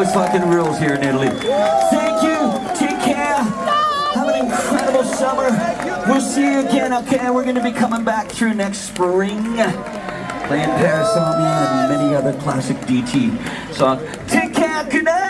Always fucking rules here in Italy. Thank you. Take care. Have an incredible summer. We'll see you again, okay? We're gonna be coming back through next spring. Playing Parasomnia and many other classic DT songs. Take care. Good night.